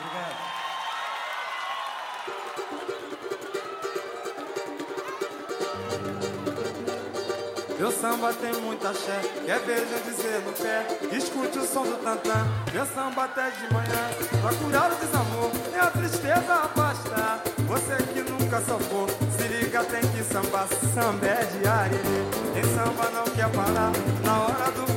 Obrigado. Meu samba tem muita axé, quer ver dizer no pé? Escute o som do tantã, meu samba até de manhã. Pra curar o desamor e a tristeza afastar. Você que nunca sambou, se liga tem que sambar. Samba é de arerê, quem samba não quer parar. Na hora do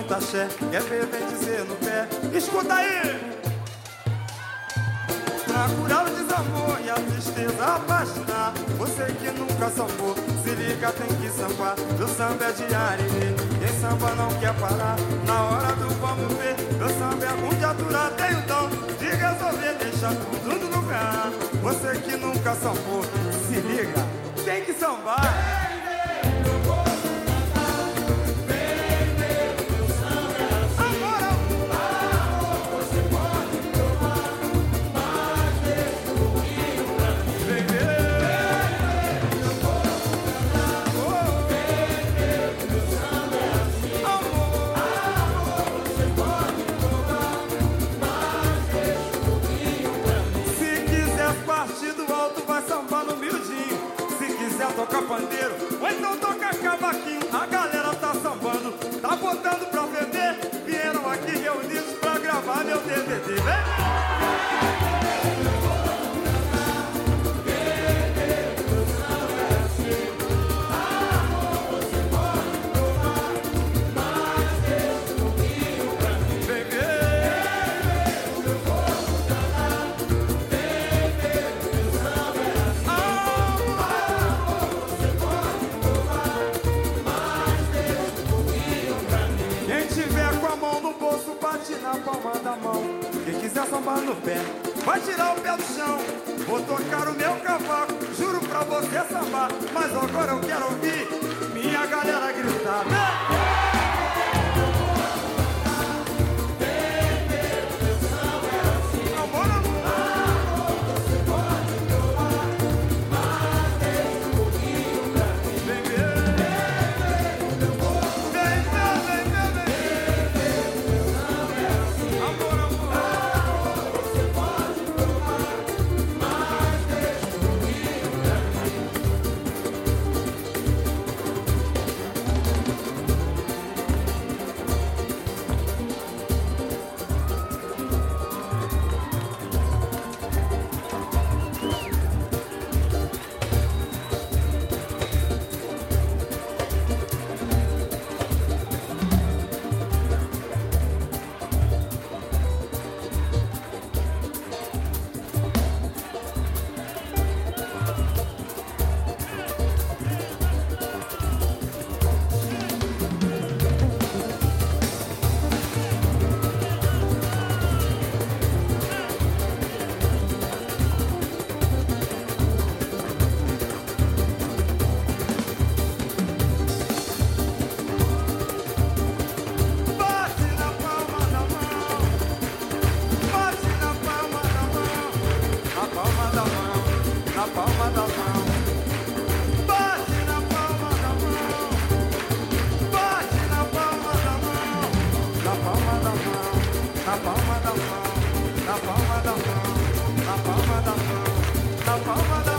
axé, quer ver, vem dizer no pé. Escuta aí! Pra curar o desamor e a tristeza apaixonar. Você que nunca sambou, se liga, tem que sambar. Meu samba é diário, quem samba não quer parar. Na hora do vamos ver, meu samba é bom de aturar. Tem o dom de resolver, deixa tudo no lugar. Você que nunca sambou, se liga, tem que sambar na palma da mão. Quem quiser sambar no pé, vai tirar o pé do chão. Vou tocar o meu cavaco, juro pra você sambar. Mas agora eu quero ouvir palma da